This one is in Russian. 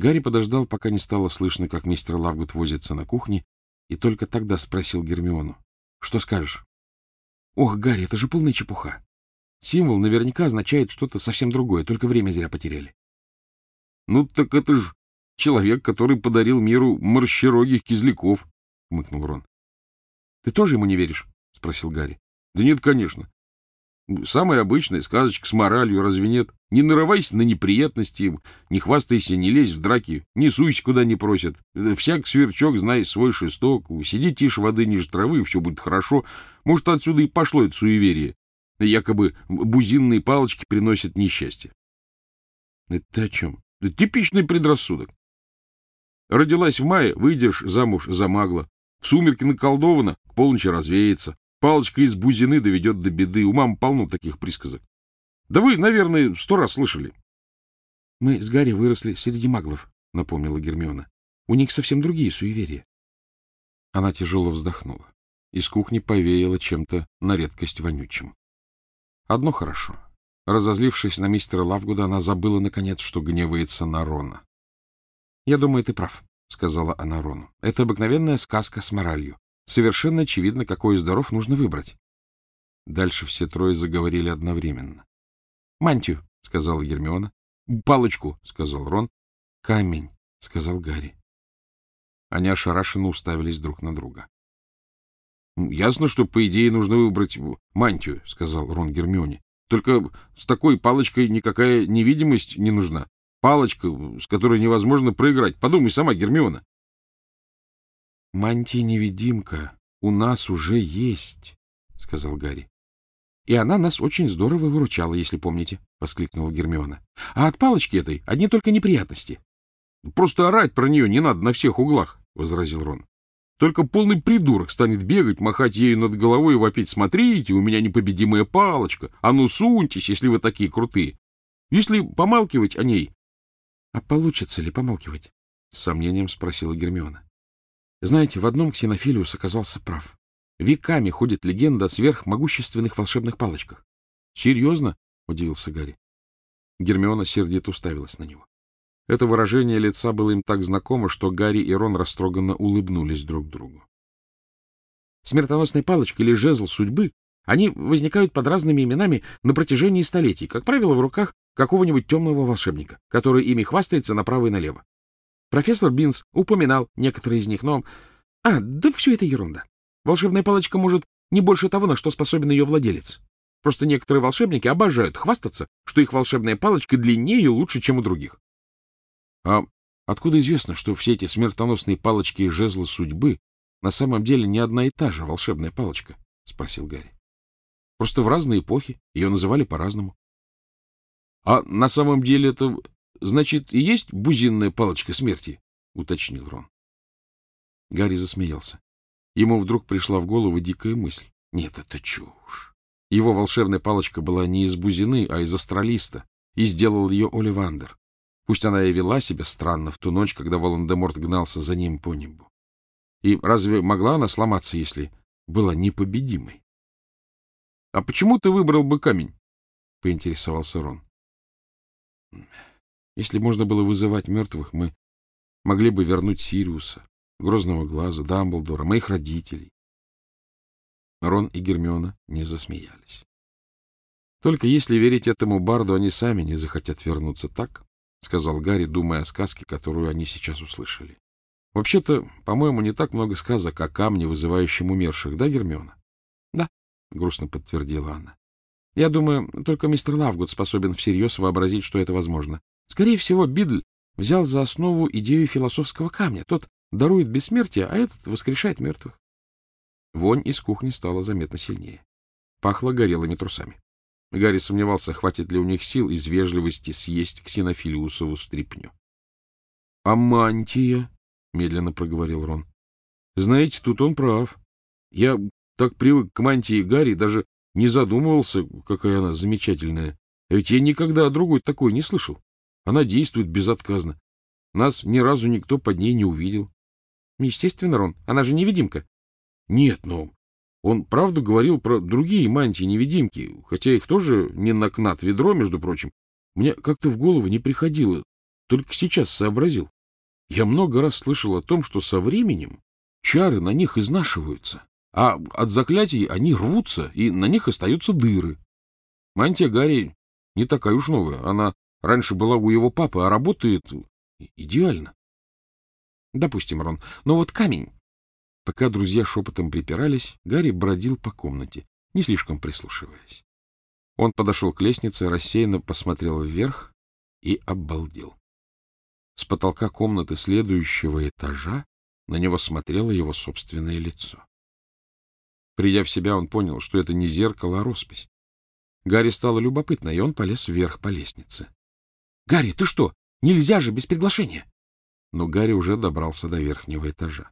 Гарри подождал, пока не стало слышно, как мистер Лавгуд возится на кухне, и только тогда спросил Гермиону. — Что скажешь? — Ох, Гарри, это же полная чепуха. Символ наверняка означает что-то совсем другое, только время зря потеряли. — Ну, так это ж человек, который подарил миру морщерогих кизляков, — хмыкнул Рон. — Ты тоже ему не веришь? — спросил Гарри. — Да нет, конечно. Самая обычная сказочка с моралью, разве нет? Не нарывайся на неприятности, не хвастайся, не лезь в драки, не суйся, куда не просят. Всяк сверчок, знай свой шесток, сиди тише воды ниже травы, все будет хорошо. Может, отсюда и пошло это суеверие. Якобы бузинные палочки приносят несчастье. Это о чем? Это типичный предрассудок. Родилась в мае, выйдешь замуж за магла. В сумерки наколдована, к полночи развеется. Палочка из бузины доведет до беды. У мам полно таких присказок. Да вы, наверное, сто раз слышали. — Мы с Гарри выросли среди маглов, — напомнила Гермиона. — У них совсем другие суеверия. Она тяжело вздохнула. Из кухни повеяло чем-то на редкость вонючим. Одно хорошо. Разозлившись на мистера Лавгуда, она забыла, наконец, что гневается на Рона. — Я думаю, ты прав, — сказала она Рону. — Это обыкновенная сказка с моралью. Совершенно очевидно, какой из даров нужно выбрать. Дальше все трое заговорили одновременно. — Мантию, — сказала Гермиона. — Палочку, — сказал Рон. — Камень, — сказал Гарри. Они ошарашенно уставились друг на друга. — Ясно, что, по идее, нужно выбрать мантию, — сказал Рон Гермионе. — Только с такой палочкой никакая невидимость не нужна. Палочка, с которой невозможно проиграть. Подумай сама, Гермиона. — Мантия-невидимка у нас уже есть, — сказал Гарри. — И она нас очень здорово выручала, если помните, — воскликнула Гермиона. — А от палочки этой одни только неприятности. — Просто орать про нее не надо на всех углах, — возразил Рон. — Только полный придурок станет бегать, махать ею над головой и вопить. Смотрите, у меня непобедимая палочка. А ну суньтесь, если вы такие крутые. Если помалкивать о ней... — А получится ли помалкивать? — с сомнением спросила Гермиона. Знаете, в одном Ксенофилиус оказался прав. Веками ходит легенда о сверхмогущественных волшебных палочках. — Серьезно? — удивился Гарри. Гермиона сердито уставилась на него. Это выражение лица было им так знакомо, что Гарри и Рон растроганно улыбнулись друг другу. Смертоносная палочка или жезл судьбы, они возникают под разными именами на протяжении столетий, как правило, в руках какого-нибудь темного волшебника, который ими хвастается направо и налево. Профессор Бинс упоминал некоторые из них, но... А, да все это ерунда. Волшебная палочка может не больше того, на что способен ее владелец. Просто некоторые волшебники обожают хвастаться, что их волшебная палочка длиннее и лучше, чем у других. — А откуда известно, что все эти смертоносные палочки и жезлы судьбы на самом деле не одна и та же волшебная палочка? — спросил Гарри. — Просто в разные эпохи ее называли по-разному. — А на самом деле это — Значит, и есть бузинная палочка смерти? — уточнил Рон. Гарри засмеялся. Ему вдруг пришла в голову дикая мысль. Нет, это чушь. Его волшебная палочка была не из бузины, а из астралиста, и сделал ее Оливандер. Пусть она и вела себя странно в ту ночь, когда Волан-де-Морт гнался за ним по небу. И разве могла она сломаться, если была непобедимой? — А почему ты выбрал бы камень? — поинтересовался Рон. Если можно было вызывать мертвых, мы могли бы вернуть Сириуса, Грозного Глаза, Дамблдора, моих родителей. Рон и Гермиона не засмеялись. Только если верить этому барду, они сами не захотят вернуться так, — сказал Гарри, думая о сказке, которую они сейчас услышали. — Вообще-то, по-моему, не так много сказок о камне, вызывающем умерших, да, Гермиона? — Да, — грустно подтвердила она. — Я думаю, только мистер Лавгуд способен всерьез вообразить, что это возможно. Скорее всего, Бидль взял за основу идею философского камня. Тот дарует бессмертие, а этот воскрешает мертвых. Вонь из кухни стала заметно сильнее. Пахло горелыми трусами. Гарри сомневался, хватит ли у них сил из вежливости съесть ксенофилиусову стрипню. — А мантия? — медленно проговорил Рон. — Знаете, тут он прав. Я так привык к мантии Гарри, даже не задумывался, какая она замечательная. Ведь я никогда о другой такой не слышал. Она действует безотказно. Нас ни разу никто под ней не увидел. Естественно, Рон, она же невидимка. Нет, ну, он правду говорил про другие мантии-невидимки, хотя их тоже не на кнат ведро, между прочим. Мне как-то в голову не приходило. только сейчас сообразил. Я много раз слышал о том, что со временем чары на них изнашиваются, а от заклятий они рвутся, и на них остаются дыры. Мантия Гарри не такая уж новая. Она раньше была у его папы, а работает идеально. Допустим, Рон. Но вот камень... Пока друзья шепотом припирались, Гарри бродил по комнате, не слишком прислушиваясь. Он подошел к лестнице, рассеянно посмотрел вверх и обалдел. С потолка комнаты следующего этажа на него смотрело его собственное лицо. Придя в себя, он понял, что это не зеркало, а роспись. Гарри стало любопытно, и он полез вверх по лестнице. — Гарри, ты что? Нельзя же без приглашения! Но Гарри уже добрался до верхнего этажа.